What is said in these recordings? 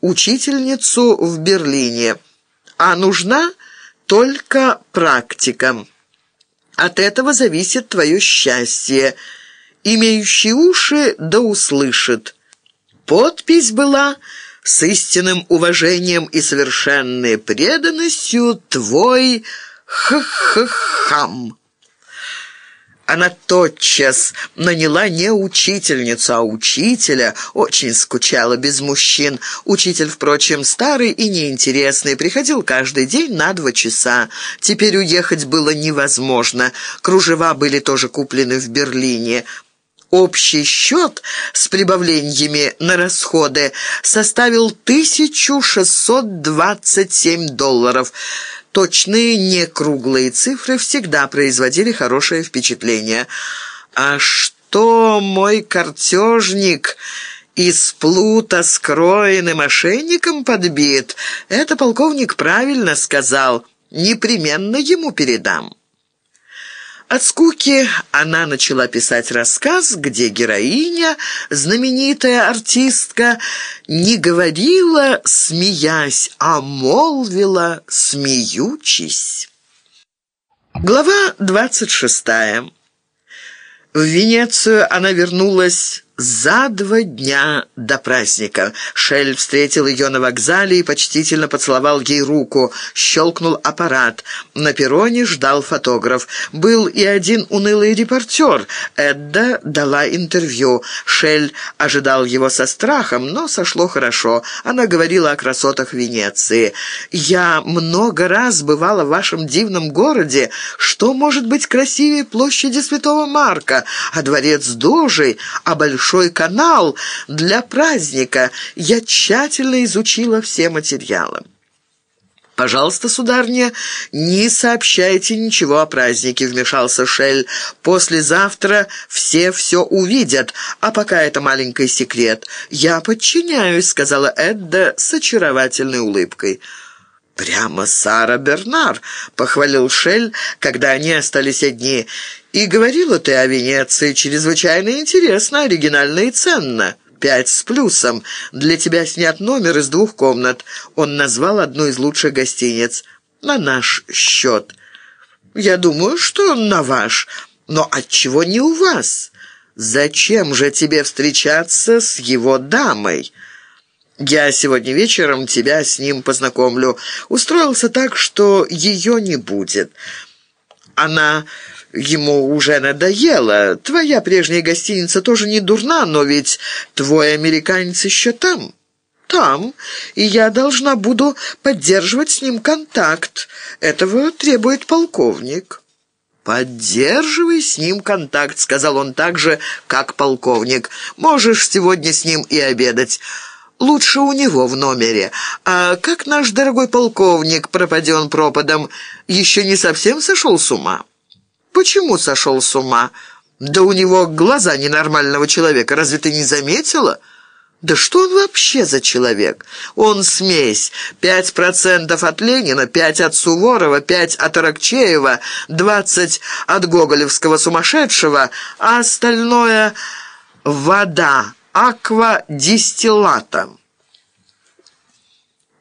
учительницу в Берлине, а нужна только практика. От этого зависит твое счастье. Имеющий уши да услышит. Подпись была «С истинным уважением и совершенной преданностью твой х-х-хам». Она тотчас наняла не учительницу, а учителя. Очень скучала без мужчин. Учитель, впрочем, старый и неинтересный, приходил каждый день на два часа. Теперь уехать было невозможно. Кружева были тоже куплены в Берлине. Общий счет с прибавлениями на расходы составил 1627 долларов – Точные, не круглые цифры всегда производили хорошее впечатление. «А что мой картежник...» из плута скроен и мошенником подбит. Это полковник правильно сказал. Непременно ему передам. От скуки она начала писать рассказ, где героиня, знаменитая артистка, не говорила, смеясь, а молвила, смеючись. Глава двадцать шестая. В Венецию она вернулась за два дня до праздника. Шель встретил ее на вокзале и почтительно поцеловал ей руку. Щелкнул аппарат. На перроне ждал фотограф. Был и один унылый репортер. Эдда дала интервью. Шель ожидал его со страхом, но сошло хорошо. Она говорила о красотах Венеции. «Я много раз бывала в вашем дивном городе. Что может быть красивее площади Святого Марка, а дворец Дожи, а большой большой канал для праздника. Я тщательно изучила все материалы. «Пожалуйста, сударня, не сообщайте ничего о празднике», — вмешался Шель. «Послезавтра все все увидят, а пока это маленький секрет». «Я подчиняюсь», — сказала Эдда с очаровательной улыбкой. «Прямо Сара Бернар», — похвалил Шель, когда они остались одни. «И говорила ты о Венеции чрезвычайно интересно, оригинально и ценно. Пять с плюсом. Для тебя снят номер из двух комнат. Он назвал одну из лучших гостиниц. На наш счет. Я думаю, что на ваш. Но отчего не у вас? Зачем же тебе встречаться с его дамой?» Я сегодня вечером тебя с ним познакомлю. Устроился так, что ее не будет. Она ему уже надоела. Твоя прежняя гостиница тоже не дурна, но ведь твой американец еще там». «Там, и я должна буду поддерживать с ним контакт. Этого требует полковник». «Поддерживай с ним контакт», — сказал он так же, как полковник. «Можешь сегодня с ним и обедать». Лучше у него в номере. А как наш дорогой полковник, пропаден пропадом, еще не совсем сошел с ума? Почему сошел с ума? Да у него глаза ненормального человека, разве ты не заметила? Да что он вообще за человек? Он смесь. Пять процентов от Ленина, пять от Суворова, пять от Аракчеева, двадцать от Гоголевского сумасшедшего, а остальное — вода аквадистиллатом.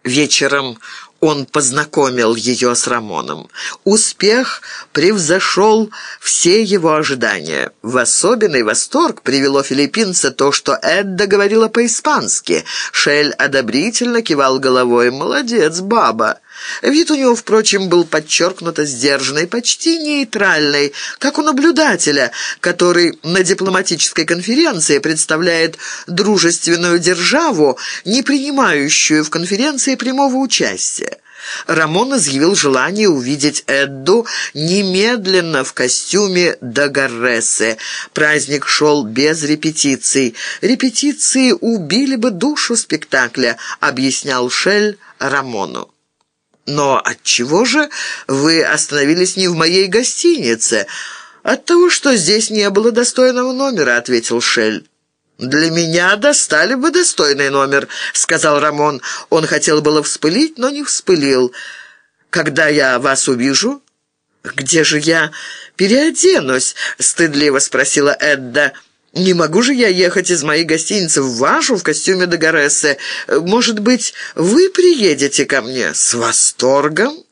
Вечером он познакомил ее с Рамоном. Успех превзошел все его ожидания. В особенный восторг привело филиппинца то, что Эдда говорила по-испански. Шель одобрительно кивал головой. «Молодец, баба!» Вид у него, впрочем, был подчеркнуто сдержанный, почти нейтральный, как у наблюдателя, который на дипломатической конференции представляет дружественную державу, не принимающую в конференции прямого участия. Рамон изъявил желание увидеть Эдду немедленно в костюме Дагарресы. Праздник шел без репетиций. Репетиции убили бы душу спектакля, объяснял Шель Рамону. «Но отчего же вы остановились не в моей гостинице?» «От того, что здесь не было достойного номера», — ответил Шель. «Для меня достали бы достойный номер», — сказал Рамон. Он хотел было вспылить, но не вспылил. «Когда я вас увижу?» «Где же я переоденусь?» — стыдливо спросила Эдда. Не могу же я ехать из моей гостиницы в вашу в костюме Дагарессы. Может быть, вы приедете ко мне?» «С восторгом!»